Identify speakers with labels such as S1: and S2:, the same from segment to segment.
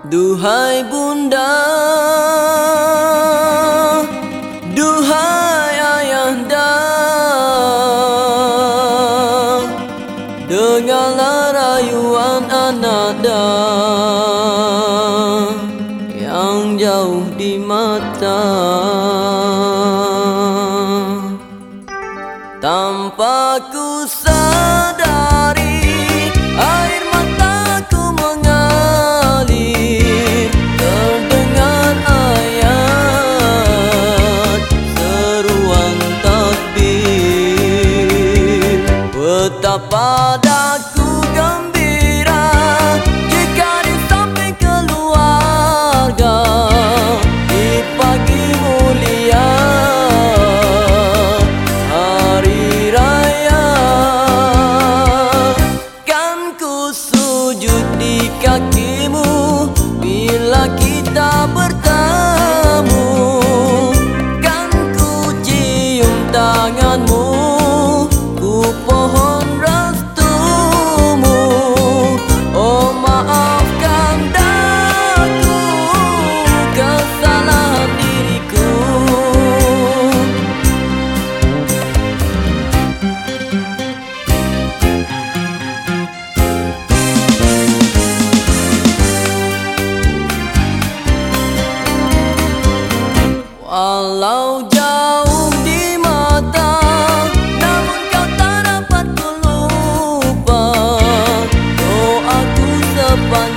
S1: Duhai bunda Duhai ayahanda Dengarlah rayuan ananda Yang jauh di mata. Tanpa ku bertemu. Kan cium tanganmu Walau jauh di mata Namun kau tak dapat ku lupa. Doaku sepanjang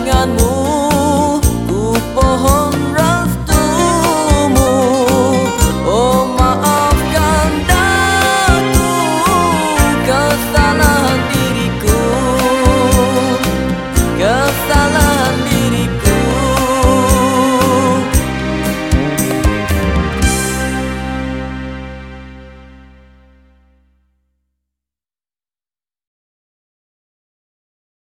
S1: jangan